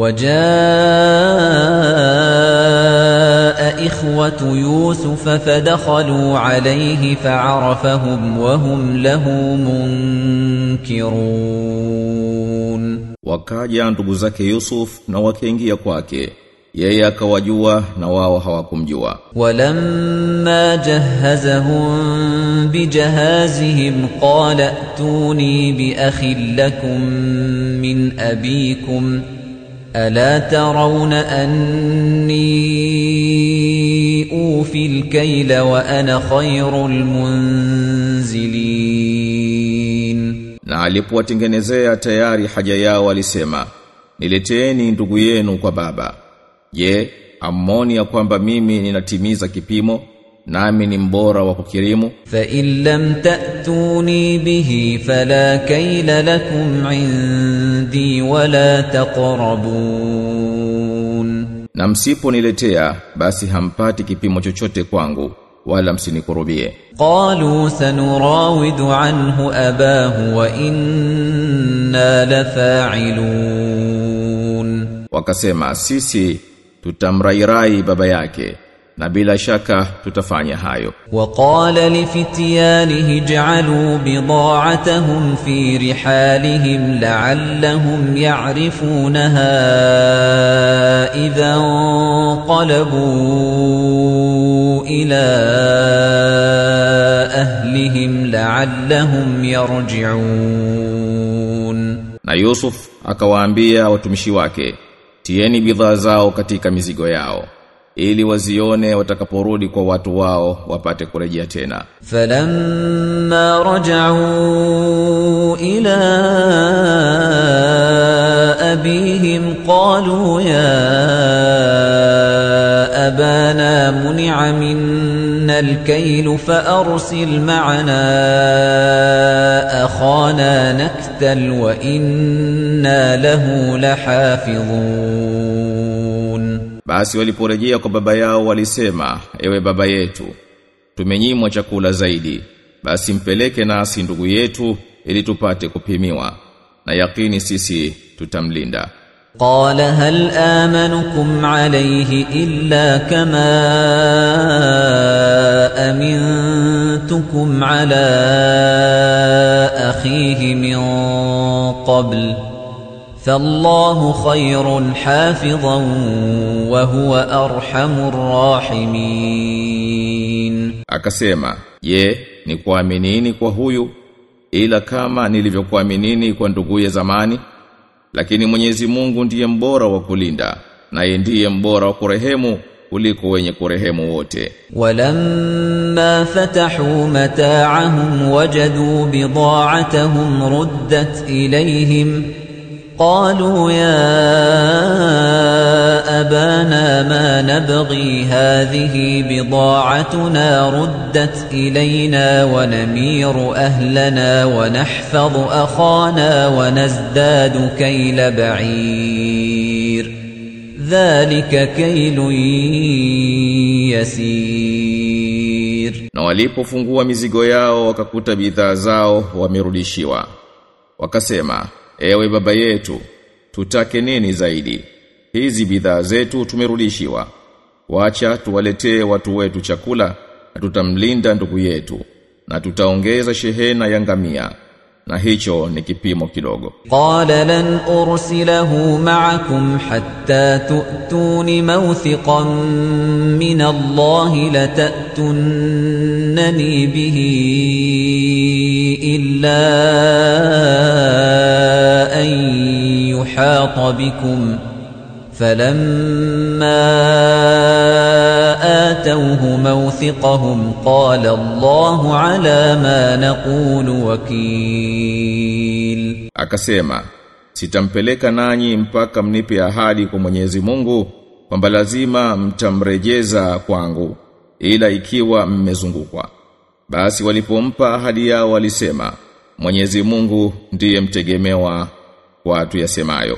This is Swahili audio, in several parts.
وجاء إخوة يوسف فدخلوا عليه فعرفهم وهم له منكرون Wakaja ndugu zake Yusuf na wakaingia kwake. Yeye akawajua na wao hawakumjua. ولما جهزهم بجهازهم قال ائتوني بأخ لكم من أبيكم ألا ترون أني أوفي الكيل وأنا خير المنزلين Na alipowatengenezea tayari haja yao alisema, "Nileteeni ndugu yenu kwa baba." Je, amoni ya kwamba mimi ninatimiza kipimo nami ni mbora wa kukirimu. Fa in lam ta'tuni bihi fala kayla lakum indi wala taqrabun. Na msiponiletea basi hampati kipimo chochote kwangu wala msinikurubie. Qalu sanurawidu anhu abahu wa inna lafa'ilun. Wakasema sisi tutamrairai baba yake na bila shaka tutafanya hayo. Waqala lifityanihi ja'alu bida'atahum fi rihalihim la'allahum ya'rifunaha idha qalabu ila ahlihim la'allahum yarji'un. Na Yusuf akawaambia watumishi wake, tieni bidhaa zao katika mizigo yao ili wazione watakaporudi kwa watu wao wapate kurejea tena. فلما رجعوا إلى أبيهم قالوا يا أبانا منع منا الكيل فأرسل معنا أخانا نكتل وإنا له لحافظون Basi waliporejea kwa baba yao walisema, ewe baba yetu, tumenyimwa chakula zaidi. Basi mpeleke nasi ndugu yetu ili tupate kupimiwa na yakini sisi tutamlinda. Qala hal amanukum alayhi illa kama amintukum ala akhihi min qabl فالله خير حافظا وهو أرحم الراحمين Akasema, je, ni kuaminini kwa huyu ila kama nilivyokuaminini kwa nduguye zamani? Lakini Mwenyezi Mungu ndiye mbora wa kulinda, naye ndiye mbora wa kurehemu kuliko wenye kurehemu wote. ولما فتحوا متاعهم وجدوا بضاعتهم ردت إليهم قالوا يا أبانا ما نبغي هذه بضاعتنا ردت إلينا ونمير أهلنا ونحفظ أخانا ونزداد كيل بعير ذلك كيل يسير Na walipofungua mizigo yao wakakuta bidhaa zao. Wakasema, ewe baba yetu, tutake nini zaidi? Hizi bidhaa zetu tumerudishiwa. Wacha tuwaletee watu wetu chakula na tutamlinda ndugu yetu na tutaongeza shehena ya ngamia na hicho ni kipimo kidogo. قال لن أرسله معكم حتى تؤتون موثقا من الله لتأتنني به إلا أن يحاط بكم فلما آتوه موثقهم قال الله على ما نقول وكيل Akasema, sitampeleka nanyi mpaka mnipe ahadi kwa Mwenyezi Mungu kwamba lazima mtamrejeza kwangu ila ikiwa mmezungukwa. Basi walipompa ahadi yao walisema, Mwenyezi Mungu ndiye mtegemewa kwa tuyasemayo.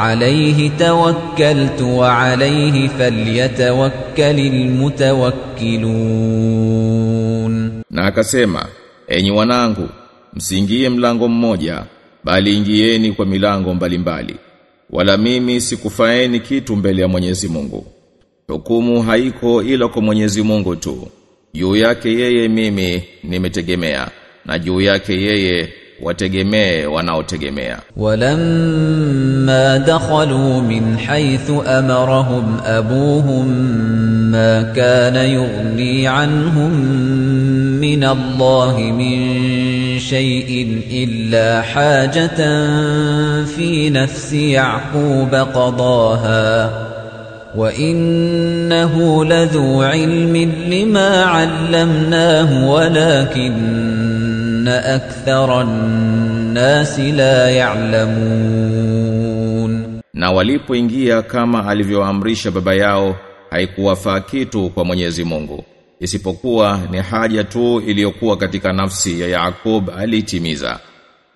عليه توكلت وعليه فليتوكل المتوكلون Na akasema, enyi wanangu, msiingie mlango mmoja, bali ingieni kwa milango mbalimbali. Wala mimi sikufaeni kitu mbele ya Mwenyezi Mungu. Hukumu haiko ila kwa Mwenyezi Mungu tu. Juu yake yeye mimi nimetegemea na juu yake yeye wategemee wanaotegemea walamma dakhalu min haythu amarahum abuhum ma kana yughni anhum min Allah min shay'in illa hajatan fi nafsi yaqub qadaha وإنه لذو علم لما علمناه ولكن أكثر الناس لا يعلمون Na walipoingia kama alivyoamrisha baba yao haikuwafaa kitu kwa Mwenyezi Mungu isipokuwa ni haja tu iliyokuwa katika nafsi ya Yakub alitimiza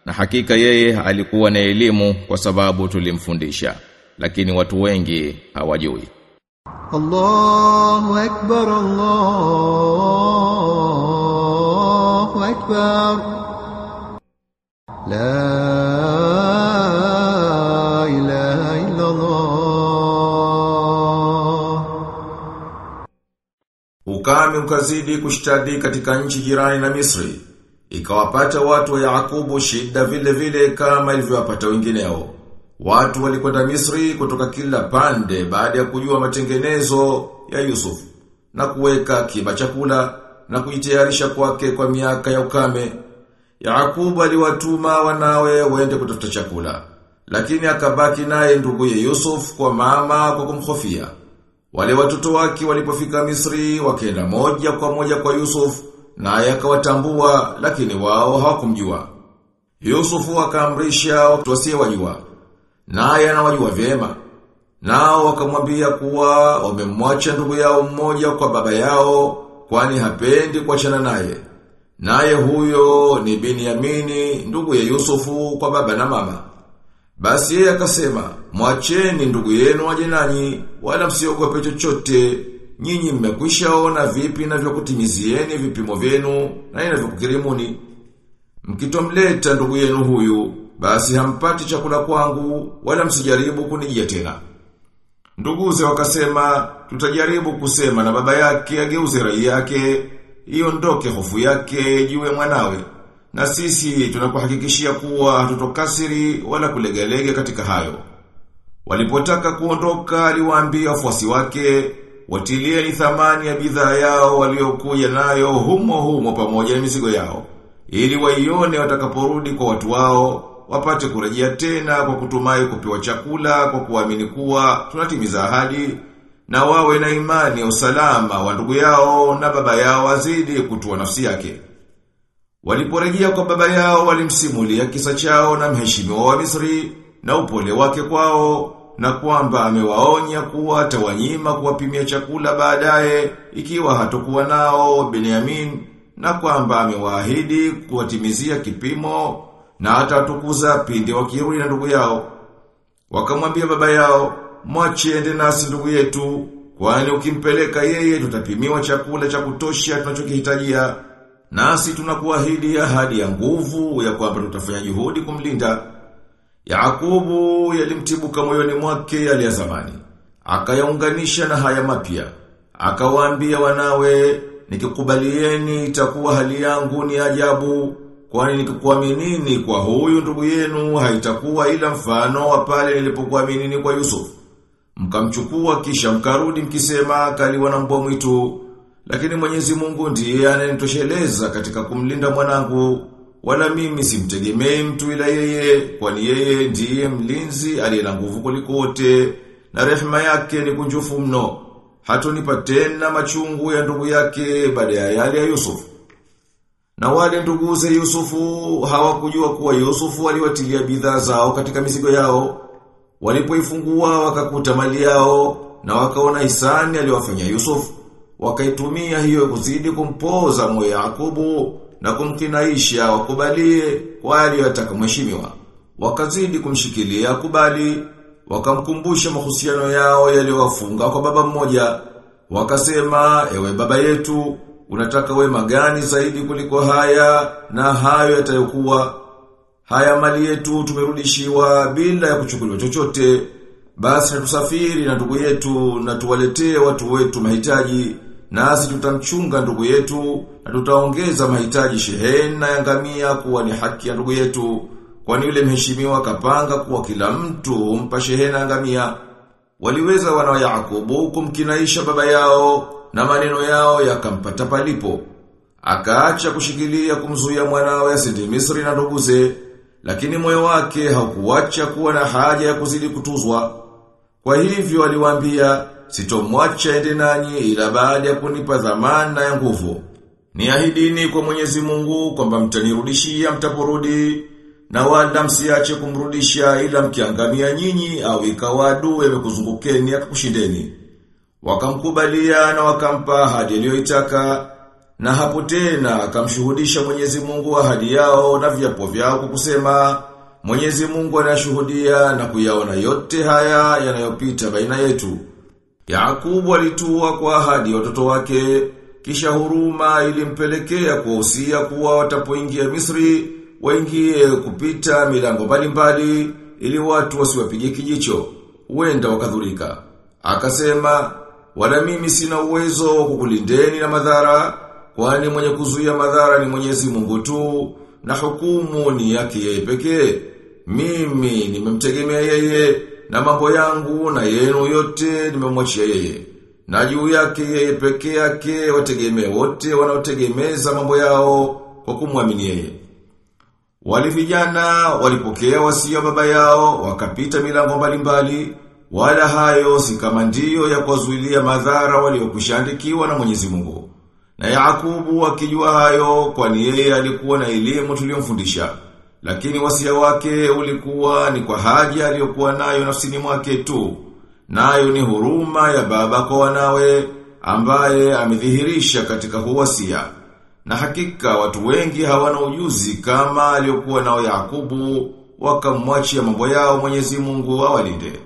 na hakika yeye alikuwa na elimu kwa sababu tulimfundisha lakini watu wengi hawajui الله أكبر الله أكبر لا إله إلا الله Ukame ukazidi kushtadi katika nchi jirani na Misri. Ikawapata watu wa Yakubu shida vile vile kama ilivyowapata wengineo. Watu walikwenda Misri kutoka kila pande baada ya kujua matengenezo ya Yusuf na kuweka kiba chakula na kujitayarisha kwake kwa miaka ya ukame. Yakubu aliwatuma wanawe waende kutafuta chakula, lakini akabaki naye nduguye Yusuf kwa mama kwa kumhofia. Wale watoto wake walipofika Misri wakaenda moja kwa moja kwa Yusuf naye akawatambua lakini wao hawakumjua. Yusufu akaamrisha watu wasiowajua naye anawajua vyema. Nao wakamwambia kuwa wamemwacha ndugu yao mmoja kwa baba yao kwani hapendi kuachana naye. Naye huyo ni Binyamini ndugu ya Yusufu kwa baba na mama. Basi yeye akasema, mwacheni ndugu yenu aje nanyi, wala msiogope chochote. Nyinyi mmekwishaona vipi navyokutimizieni vipimo vyenu na inavyokukirimuni. Mkitomleta ndugu yenu huyu, basi hampati chakula kwangu, wala msijaribu kunijia tena. Nduguze wakasema, tutajaribu kusema na baba yake ageuze rai yake, iondoke hofu yake juu ya mwanawe. Na sisi tunakuhakikishia kuwa hatutokasiri wala kulegelege katika hayo. Walipotaka kuondoka aliwaambia wafuasi wake, watilieni thamani ya bidhaa yao waliokuja nayo humo humo pamoja na mizigo yao. Ili waione watakaporudi kwa watu wao, wapate kurejea tena kwa kutumai kupewa chakula kwa kuamini kuwa tunatimiza ahadi na wawe na imani ya usalama wa ndugu yao na baba yao azidi kutua nafsi yake. Waliporejea kwa baba yao walimsimulia kisa chao na mheshimiwa wa Misri na upole wake kwao na kwamba amewaonya kuwa atawanyima kuwapimia chakula baadaye ikiwa hatokuwa nao Benyamin na kwamba amewaahidi kuwatimizia kipimo na atatukuza pindi wakirudi na ndugu yao. Wakamwambia baba yao, mwache ende nasi ndugu yetu, kwani ukimpeleka yeye tutapimiwa chakula cha kutosha tunachokihitajia. Nasi tunakuahidi ahadi ya nguvu ya kwamba tutafanya juhudi kumlinda. Yakubu yalimtibuka moyoni mwake yale ya zamani. Akayaunganisha na haya mapya. Akawaambia wanawe, nikikubalieni itakuwa hali yangu ni ajabu, kwani nikikuaminini kwa huyu ndugu yenu haitakuwa ila mfano wa pale nilipokuaminini kwa Yusuf. Mkamchukua kisha mkarudi mkisema kaliwa na mbwa mwitu, lakini Mwenyezi Mungu ndiye ananitosheleza katika kumlinda mwanangu, wala mimi simtegemei mtu ila yeye, kwani yeye ndiye mlinzi aliye na nguvu kuliko wote, na rehema yake ni kunjufu mno. Hatonipa tena machungu ya ndugu yake baada ya yale ya Yusuf. Na wale nduguze Yusufu hawakujua kuwa Yusufu aliwatilia bidhaa zao katika mizigo yao. Walipoifungua wakakuta mali yao na wakaona hisani aliyowafanyia Yusuf, wakaitumia hiyo kuzidi kumpoza moyo Yakubu na kumkinaisha wakubalie kwa aliyotaka mheshimiwa. Wakazidi kumshikilia kubali, wakamkumbusha mahusiano yao yaliyowafunga kwa baba mmoja. Wakasema, ewe baba yetu, unataka wema gani zaidi kuliko haya? Na hayo yatayokuwa haya mali yetu tumerudishiwa bila ya kuchukuliwa chochote. Basi tusafiri na ndugu yetu na tuwaletee watu wetu mahitaji nasi tutamchunga ndugu yetu na tutaongeza mahitaji shehena ya ngamia kuwa ni haki ya ndugu yetu. Kwani yule mheshimiwa kapanga kuwa kila mtu humpa shehena ya ngamia? Waliweza wana wa Yakobo kumkinaisha baba yao na maneno yao yakampata palipo akaacha kushikilia kumzuia mwanawe asende Misri na nduguze lakini moyo wake haukuacha kuwa na haja ya kuzidi kutuzwa kwa hivyo aliwaambia sitomwacha ende nanyi ila baada ya kunipa dhamana ya nguvu. Niahidini kwa Mwenyezi Mungu kwamba mtanirudishia mtaporudi na wala msiache kumrudisha ila mkiangamia nyinyi au ikawa adui amekuzungukeni akakushindeni. Wakamkubalia na wakampa ahadi aliyoitaka na hapo tena akamshuhudisha Mwenyezi Mungu ahadi yao na viapo vyao kwa kusema Mwenyezi Mungu anashuhudia na kuyaona yote haya yanayopita baina yetu. Yakubu alitua kwa ahadi ya watoto wake, kisha huruma ilimpelekea kuwahusia kuwa watapoingia Misri, waingie kupita milango mbalimbali ili watu wasiwapige kijicho, huenda wakadhurika. Akasema, wala mimi sina uwezo wa kukulindeni na madhara, kwani mwenye kuzuia madhara ni Mwenyezi Mungu tu, na hukumu ni yake yeye pekee. Mimi nimemtegemea yeye na mambo yangu na yenu yote nimemwachia yeye. Na juu yake yeye peke yake wategemee wote wanaotegemeza mambo yao kwa kumwamini yeye. Wale vijana walipokea wasia baba yao wakapita milango mbalimbali wala hayo si kama ndio ya kuwazuilia madhara waliokushandikiwa na Mwenyezi Mungu. Na Yakubu akijua hayo kwani yeye alikuwa na elimu tuliyomfundisha. Lakini wasia wake ulikuwa ni kwa haja aliyokuwa nayo nafsini mwake tu. Nayo ni huruma ya baba kwa wanawe ambaye amedhihirisha katika huwasia. Na hakika watu wengi hawana ujuzi kama aliyokuwa nao Yakubu wakamwachia mambo yao Mwenyezi Mungu awalinde.